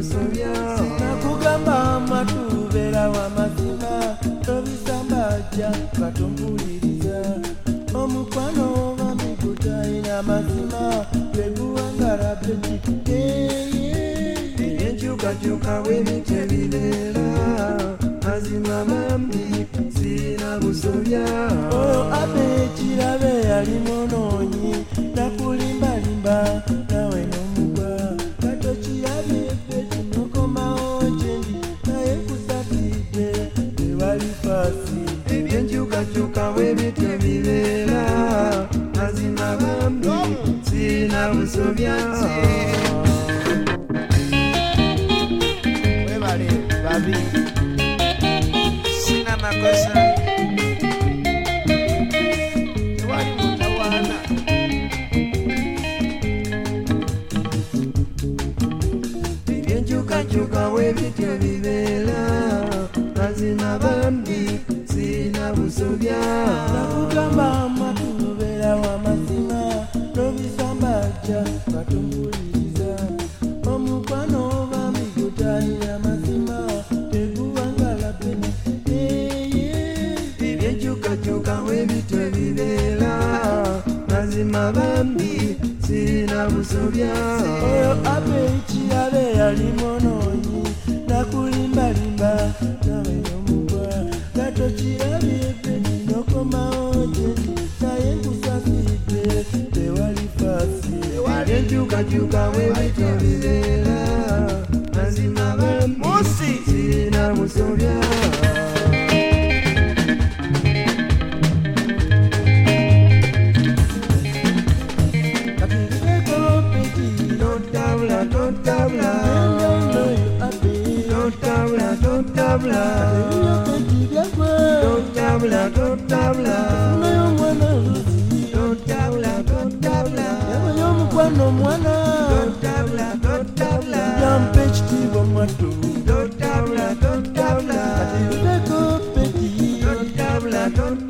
kusobya sinakugamba matubeera wamazima tobisambajja batumpuliriza omukwano bamigutaina amazima lweguwangarapeki enkyukakyuka eh, eh. bwebintu ebibeera mazima mambi sina busobya o oh, abe ekirabe yalimu ebyenkyukakyuka bwe bityo bibeera. Mazima bambi siina busobya webale babi. Sina makosa. Kyuka bwe bityo bibeera. Mazima ba kusobya nakugamba amakulu beera wamazima n'obisambajja nga tomuwuliriza omukwano oba migutanira mazima tegubangalabbene ebyekyukakyuka webito ebibeera. Mazima bambi sirina busobya. Oyo abe ekirabe yali munoonyi. Nakuli nakyuka webitebeera mazima balamusi sirina musobya Don't tabla, don't tabla. mwana mwana. Dotabla dotabla yampechti bamwato dotabla dotabla ati udeko peki dotabla dotabla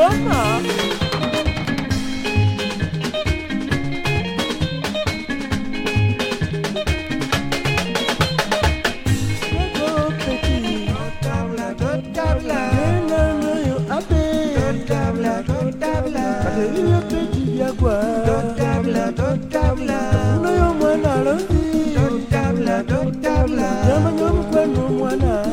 Idioma. Nyama nyama kwenu mwana